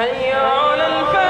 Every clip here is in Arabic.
حي على الفلاح.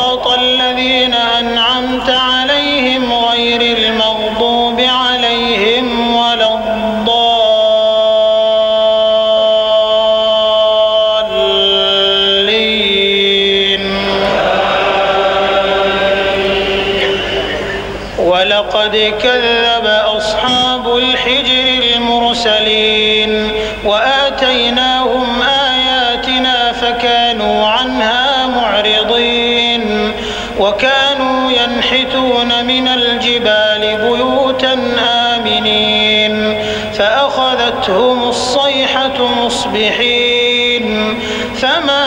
الرجال بيوتا آمنين فأخذتهم الصيحة مصبحين فما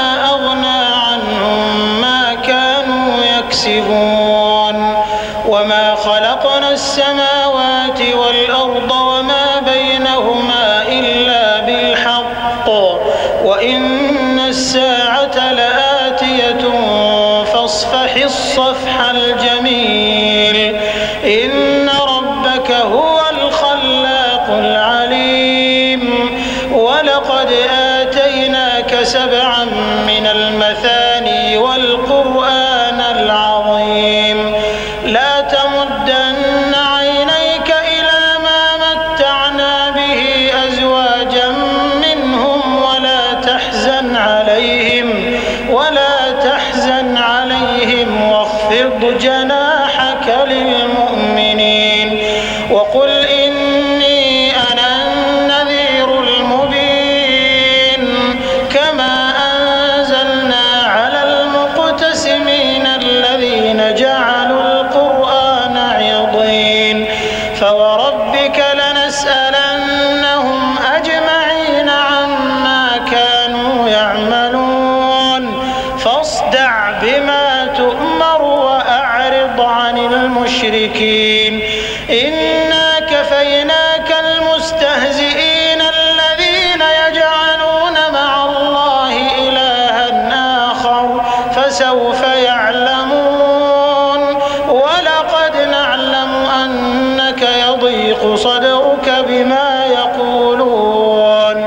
فسوف يعلمون. ولقد نعلم أنك يضيق صدرك بما يقولون.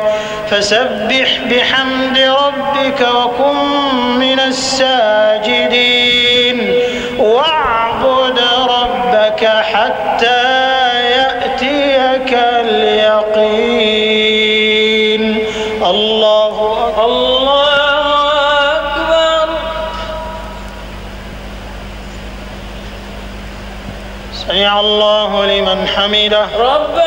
فسبح بحمد ربك وكن من الساجدين. حميدة. ربنا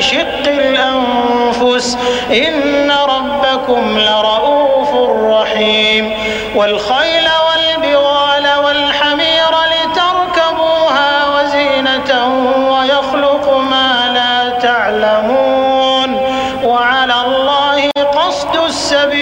شق الأنفس إن ربكم لرؤوف رحيم والخيل والبغال والحمير لتركبوها وزينة ويخلق ما لا تعلمون وعلى الله قصد السبيل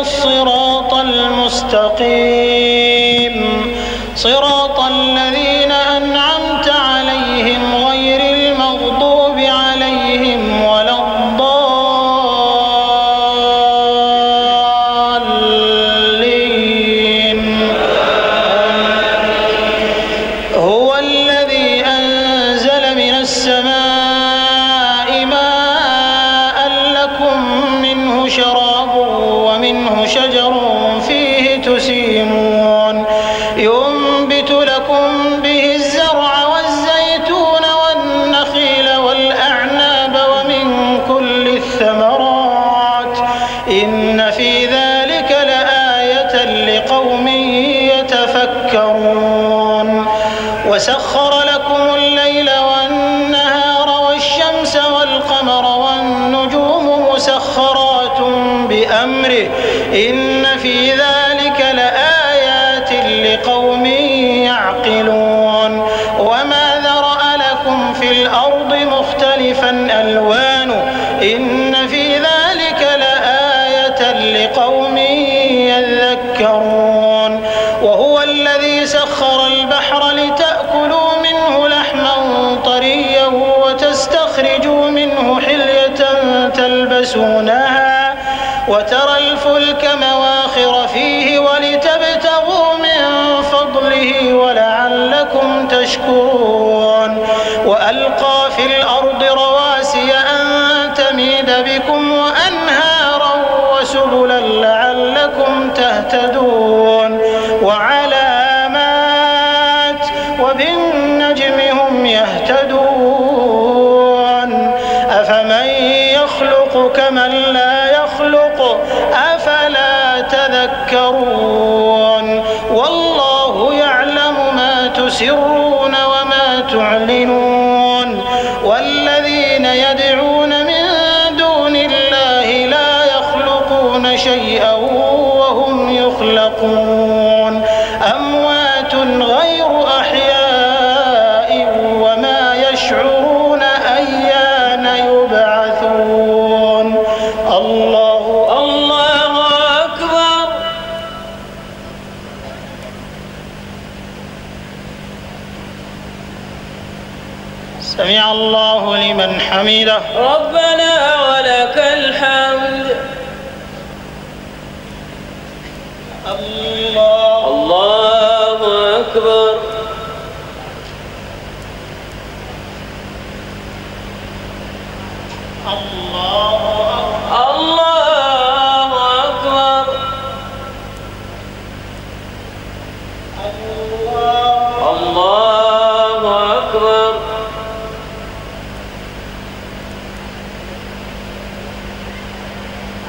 الصراط المستقيم.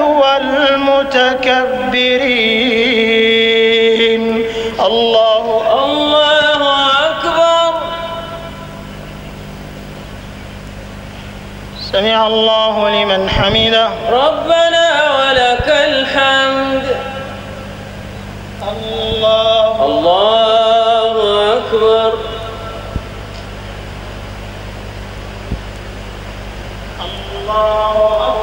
والمتكبرين المتكبرين. الله الله أكبر. سمع الله لمن حمده. ربنا ولك الحمد. الله الله أكبر. الله أكبر.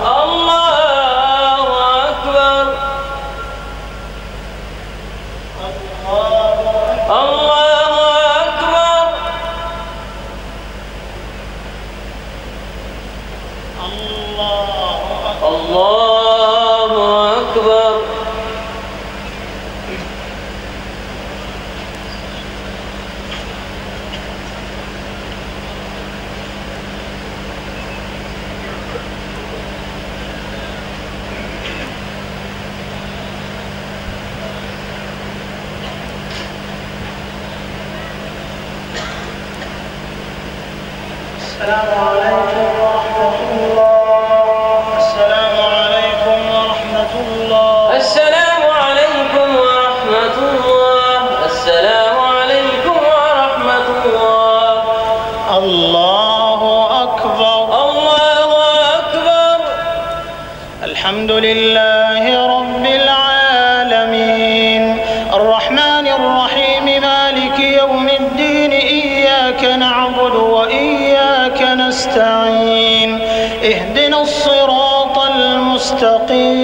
نعبد وإياك نستعين. اهدنا الصراط المستقيم.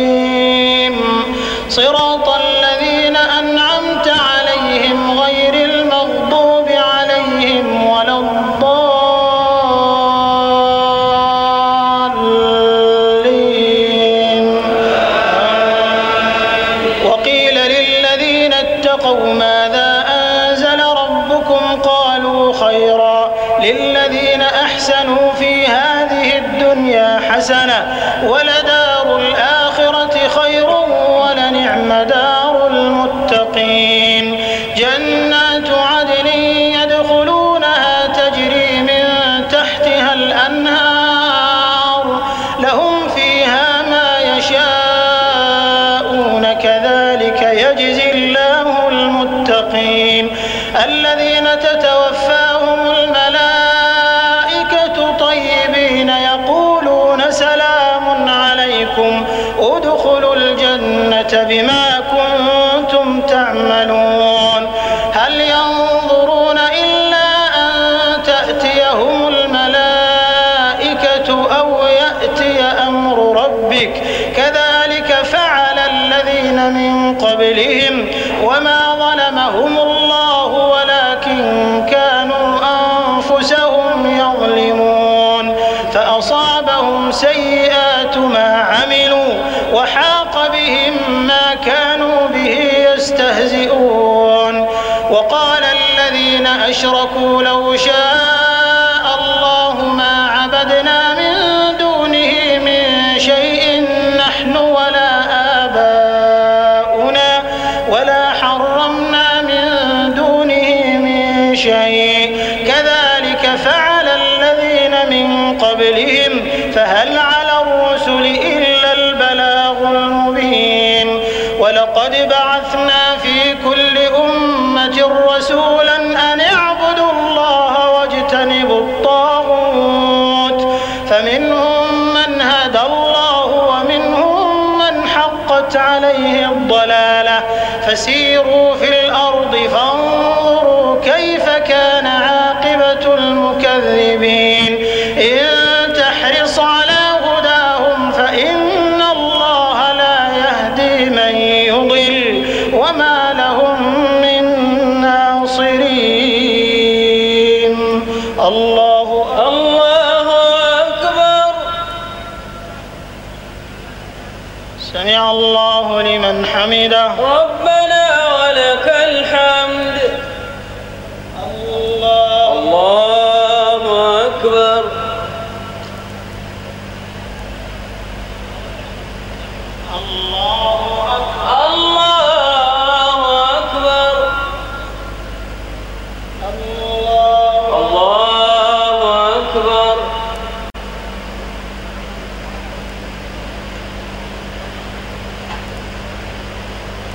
الجنة بما كنتم تعملون. هل ينظرون إلا أن تأتيهم الملائكة أو يأتي أمر ربك؟ كذلك فعل الذين من قبلهم وما أشركوا لو شاء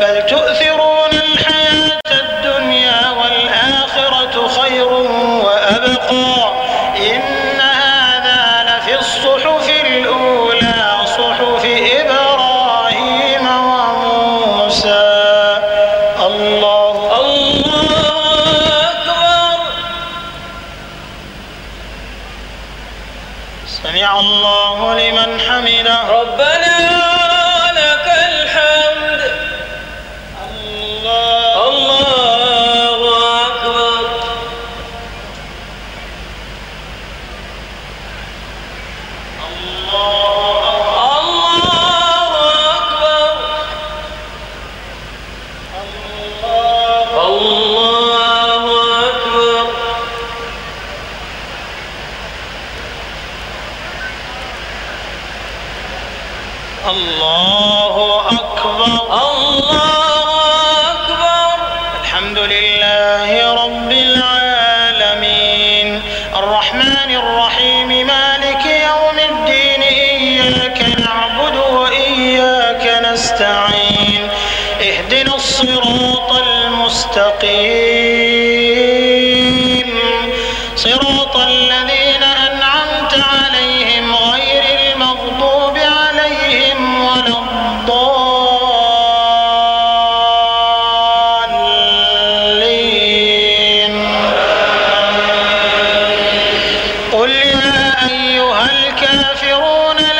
بل تؤثر يا أيها الكافرون لا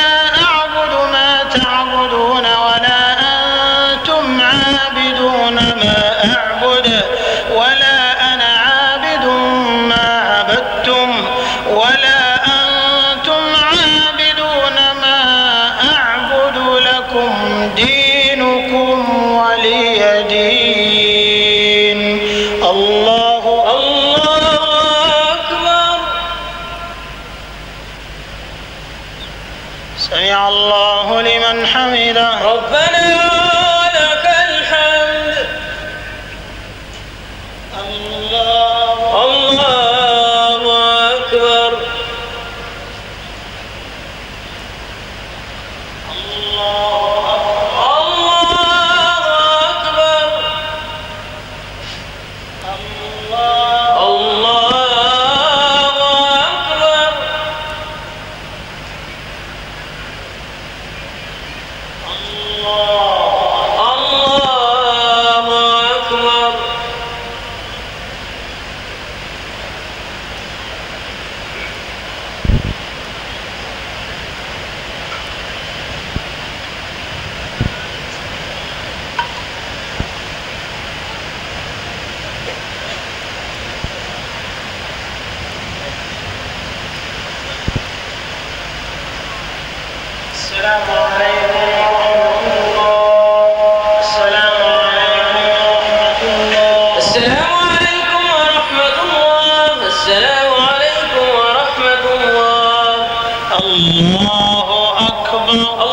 اللہ اکبر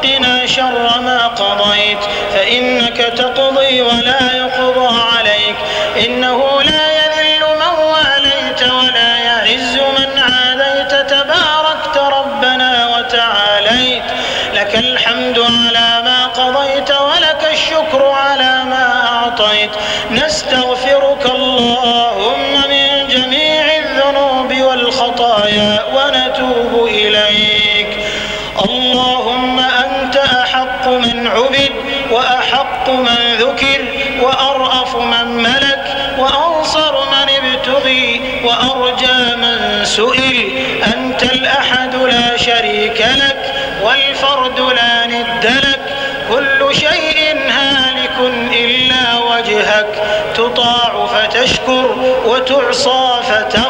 وقنا شر ما قضيت فإنك تقضي ولا يقضى عليك. إنه لا يذل من وليت ولا يعز من عاديت. تباركت ربنا وتعاليت. لك الحمد من ذكر وأرأف من ملك وأنصر من ابتغي وأرجى من سئل أنت الأحد لا شريك لك والفرد لا ند لك كل شيء هالك إلا وجهك تطاع فتشكر وتعصى فتغفر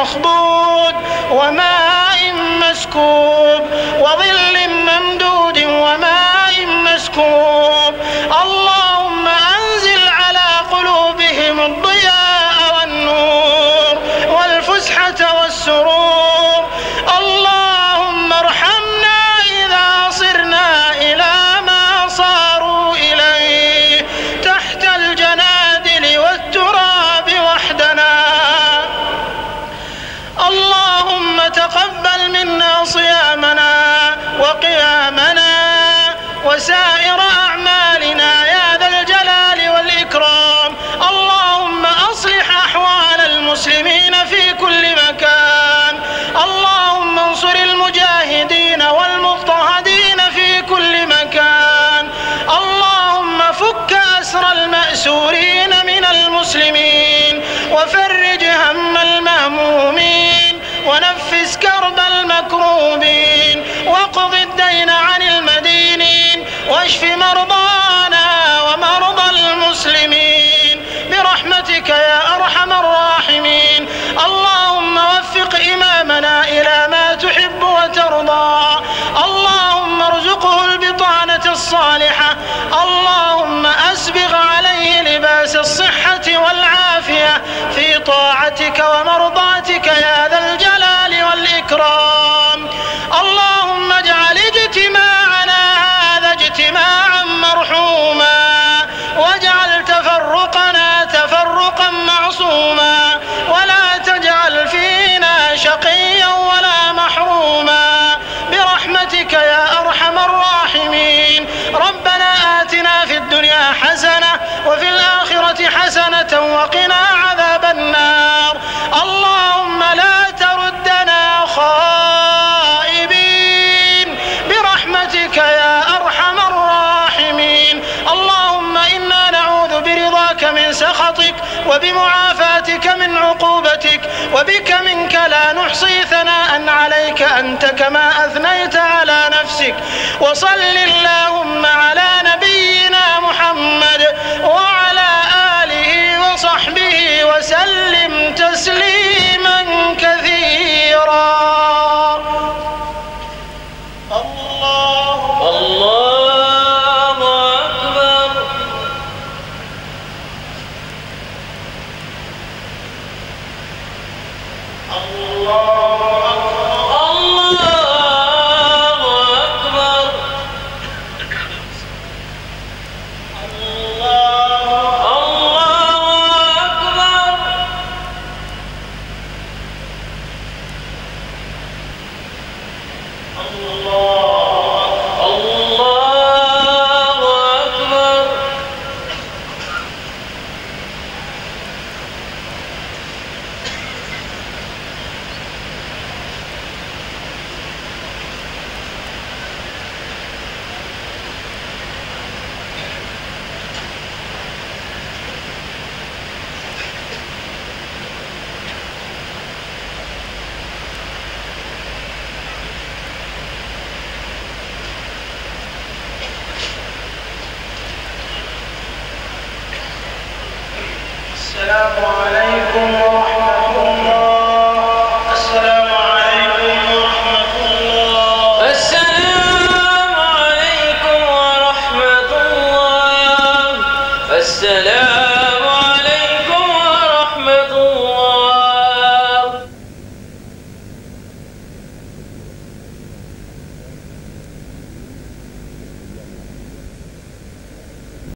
مخبود وماء مسكوب وظل ممدود وماء المأسورين من المسلمين. وفرج هم المهمومين. ونفس كرب المكروبين. واقض الدين عن المدينين. واشف مرضانا ومرضى المسلمين. برحمتك يا أرحم الراحمين. اللهم وفق إمامنا إلى ما تحب وترضى. اللهم ارزقه البطانة الصالحة. اللهم أسبغ عليه لباس الصحة والعافية. في طاعتك ومرضاتك يا ذا وفي الآخرة حسنة وقنا عذاب النار. اللهم لا تردنا خائبين. برحمتك يا أرحم الراحمين. اللهم إنا نعوذ برضاك من سخطك وبمعافاتك من عقوبتك وبك منك لا نحصي ثناء عليك أنت كما أثنيت على نفسك. وصل اللهم على محمد وعلى آله وصحبه وسلم تسليما كثيرا.